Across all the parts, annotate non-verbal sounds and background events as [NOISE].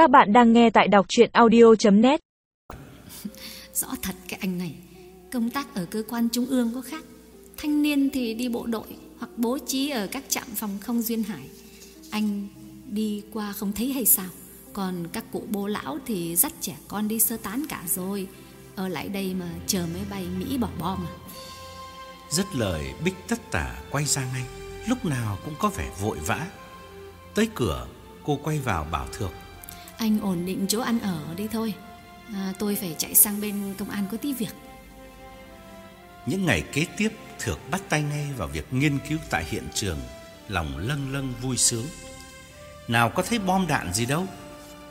Các bạn đang nghe tại đọc chuyện audio.net [LAUGHS] Rõ thật cái anh này Công tác ở cơ quan trung ương có khác. Thanh niên thì đi bộ đội Hoặc bố trí ở các trạm phòng không duyên hải. Anh đi qua không thấy hay sao? Còn các cụ bố lão thì dắt trẻ con đi sơ tán cả rồi. Ở lại đây mà chờ máy bay Mỹ bỏ bom à? Dứt lời Bích tất tả quay ra ngay. Lúc nào cũng có vẻ vội vã. Tới cửa cô quay vào bảo Thược anh ổn định chỗ ăn ở đi thôi. À, Tôi phải chạy sang bên công an có tí việc. Những ngày kế tiếp Thược bắt tay ngay vào việc nghiên cứu tại hiện trường Lòng lâng lâng vui sướng. Nào có thấy bom đạn gì đâu.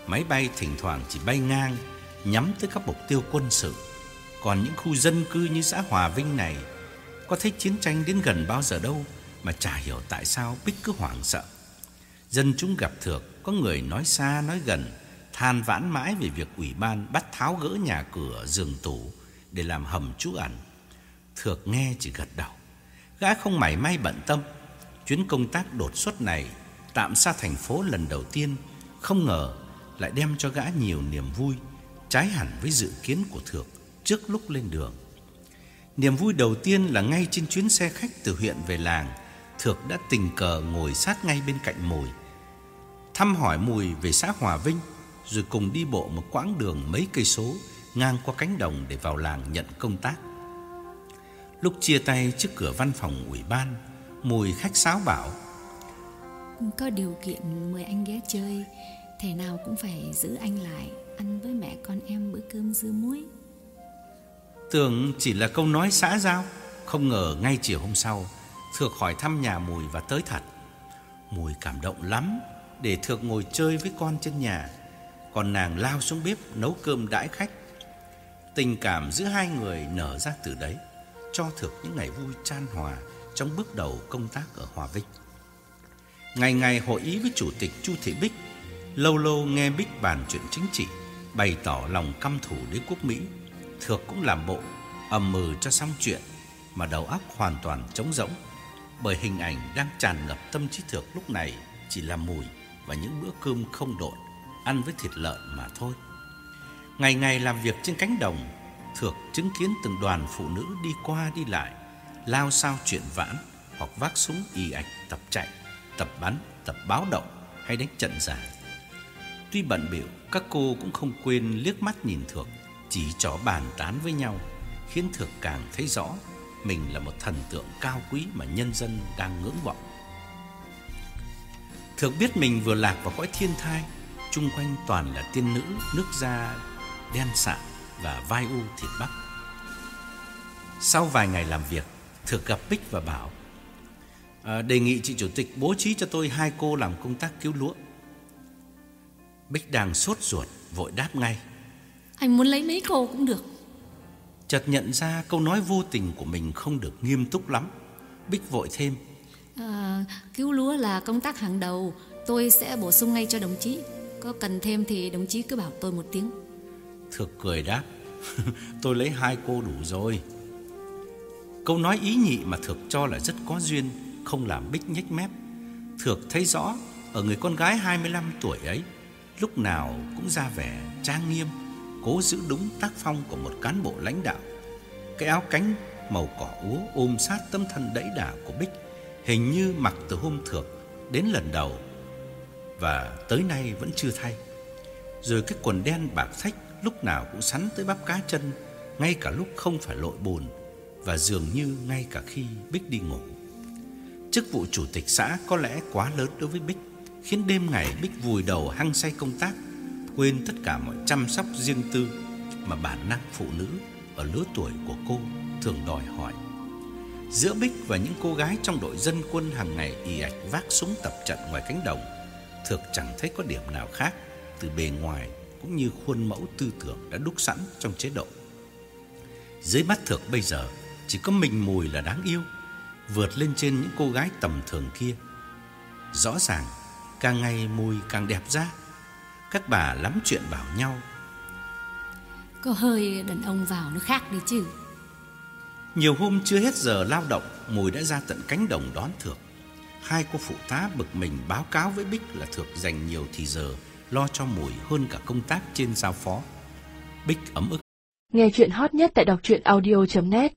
Máy bay thỉnh thoảng chỉ bay ngang Nhắm tới các mục tiêu quân sự. Còn những khu dân cư như xã Hòa Vinh này Có thấy chiến tranh đến gần bao giờ đâu Mà chả hiểu tại sao Bích cứ hoảng sợ. Dân chúng gặp Thược có người nói xa, nói gần, Than vãn mãi về việc ủy ban Bắt tháo gỡ nhà cửa, giường tủ Để làm hầm trú ẩn. Thược nghe chỉ gật đầu. Gã không mảy may bận tâm. Chuyến công tác đột xuất này Tạm xa thành phố lần đầu tiên, Không ngờ lại đem cho gã nhiều niềm vui, Trái hẳn với dự kiến của Thược Trước lúc lên đường. Niềm vui đầu tiên là ngay trên chuyến xe khách từ huyện về làng, Thược đã tình cờ ngồi sát ngay bên cạnh Mồi. Thăm hỏi Mùi về xã Hòa Vinh Rồi cùng đi bộ một quãng đường mấy cây số Ngang qua cánh đồng để vào làng nhận công tác. Lúc chia tay trước cửa văn phòng ủy ban Mùi khách sáo bảo Có điều kiện mời anh ghé chơi Thể nào cũng phải giữ anh lại Ăn với mẹ con em bữa cơm dưa muối. Tưởng chỉ là câu nói xã giao Không ngờ ngay chiều hôm sau Thược hỏi thăm nhà Mùi và tới thật. Mùi cảm động lắm để Thược ngồi chơi với con trên nhà. Còn nàng lao xuống bếp nấu cơm đãi khách. Tình cảm giữa hai người nở ra từ đấy, Cho Thược những ngày vui chan hòa Trong bước đầu công tác ở Hòa Vinh. Ngày ngày hội ý với Chủ tịch Chu Thị Bích, Lâu lâu nghe Bích bàn chuyện chính trị, Bày tỏ lòng căm thù đế quốc Mỹ. Thược cũng làm bộ, ầm mừ cho xong chuyện, Mà đầu óc hoàn toàn trống rỗng, Bởi hình ảnh đang tràn ngập tâm trí Thược lúc này Chỉ là mùi và những bữa cơm không độn Ăn với thịt lợn mà thôi. Ngày ngày làm việc trên cánh đồng Thược chứng kiến từng đoàn phụ nữ đi qua đi lại Lao sao chuyện vãn Hoặc vác súng y ạch tập chạy Tập bắn, tập báo động Hay đánh trận giả. Tuy bận biểu Các cô cũng không quên liếc mắt nhìn Thược Chỉ trỏ bàn tán với nhau Khiến Thược càng thấy rõ Mình là một thần tượng cao quý Mà nhân dân đang ngưỡng vọng. Thược biết mình vừa lạc vào cõi thiên thai Trung quanh toàn là tiên nữ Nước da đen sạm Và vai u thịt bắp Sau vài ngày làm việc Thược gặp Bích và bảo à, Đề nghị chị chủ tịch bố trí cho tôi Hai cô làm công tác cứu lúa. Bích đang sốt ruột Vội đáp ngay Anh muốn lấy mấy cô cũng được. Chợt nhận ra câu nói vô tình của mình Không được nghiêm túc lắm. Bích vội thêm à, Cứu lúa là công tác hàng đầu. Tôi sẽ bổ sung ngay cho đồng chí. Có cần thêm thì đồng chí cứ bảo tôi một tiếng. Thực cười đáp. [LAUGHS] Tôi lấy hai cô đủ rồi. Câu nói ý nhị mà Thực cho là rất có duyên Không làm Bích nhếch mép. Thực thấy rõ Ở người con gái 25 tuổi ấy Lúc nào cũng ra vẻ trang nghiêm Cố giữ đúng tác phong của một cán bộ lãnh đạo. Cái áo cánh màu cỏ úa ôm sát tâm thân đẫy đà của Bích Hình như mặc từ hôm Thược đến lần đầu, Và tới nay vẫn chưa thay. Rồi cái quần đen bạc thách lúc nào cũng sắn tới bắp cá chân, Ngay cả lúc không phải lội bùn Và dường như ngay cả khi Bích đi ngủ. Chức vụ chủ tịch xã có lẽ quá lớn đối với Bích, Khiến đêm ngày Bích vùi đầu hăng say công tác, Quên tất cả mọi chăm sóc riêng tư Mà bản năng phụ nữ ở lứa tuổi của cô thường đòi hỏi. Giữa Bích và những cô gái trong đội dân quân hàng ngày ì ạch vác súng tập trận ngoài cánh đồng Thực chẳng thấy có điểm nào khác Từ bề ngoài cũng như khuôn mẫu tư tưởng đã đúc sẵn trong chế độ. Dưới mắt Thực bây giờ, chỉ có mình mùi là đáng yêu, Vượt lên trên những cô gái tầm thường kia. Rõ ràng, Càng ngày mùi càng đẹp ra, Các bà lắm chuyện bảo nhau. Có hơi đàn ông vào nó khác đi chứ. Nhiều hôm chưa hết giờ lao động, Mùi đã ra tận cánh đồng đón Thược Hai cô phụ tá bực mình báo cáo với Bích là Thược dành nhiều thì giờ, lo cho mùi hơn cả công tác trên giao phó. Bích ấm ức. Nghe chuyện hot nhất tại đọc truyện audio.net